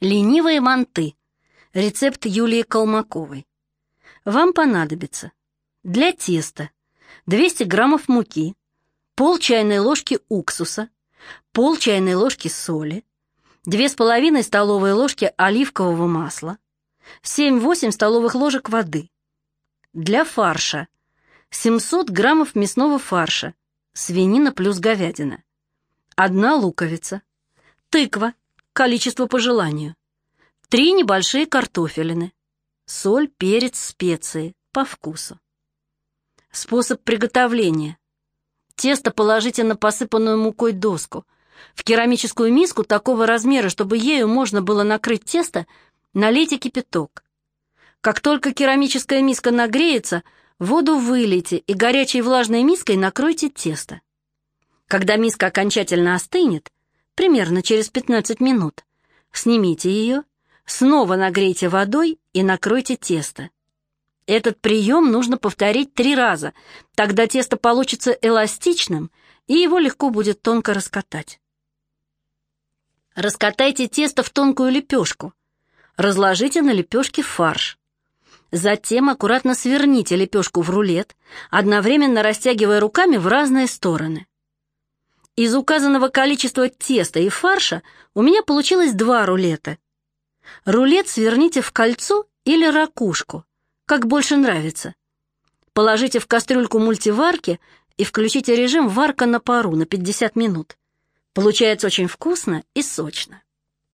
Ленивые манты. Рецепт Юлии Колмаковой. Вам понадобится для теста 200 граммов муки, пол чайной ложки уксуса, пол чайной ложки соли, 2,5 столовые ложки оливкового масла, 7-8 столовых ложек воды. Для фарша 700 граммов мясного фарша, свинина плюс говядина, одна луковица, тыква, количество по желанию, три небольшие картофелины, соль, перец, специи по вкусу. Способ приготовления. Тесто положите на посыпанную мукой доску. В керамическую миску такого размера, чтобы ею можно было накрыть тесто, налейте кипяток. Как только керамическая миска нагреется, воду вылейте и горячей влажной миской накройте тесто. Когда миска окончательно остынет, примерно через 15 минут, снимите ее, снова нагрейте водой и накройте тесто. Этот прием нужно повторить три раза, тогда тесто получится эластичным, и его легко будет тонко раскатать. Раскатайте тесто в тонкую лепешку. Разложите на лепешке фарш. Затем аккуратно сверните лепешку в рулет, одновременно растягивая руками в разные стороны. Из указанного количества теста и фарша у меня получилось два рулета. Рулет сверните в кольцо или ракушку как больше нравится. Положите в кастрюльку мультиварки и включите режим варка на пару на 50 минут. Получается очень вкусно и сочно.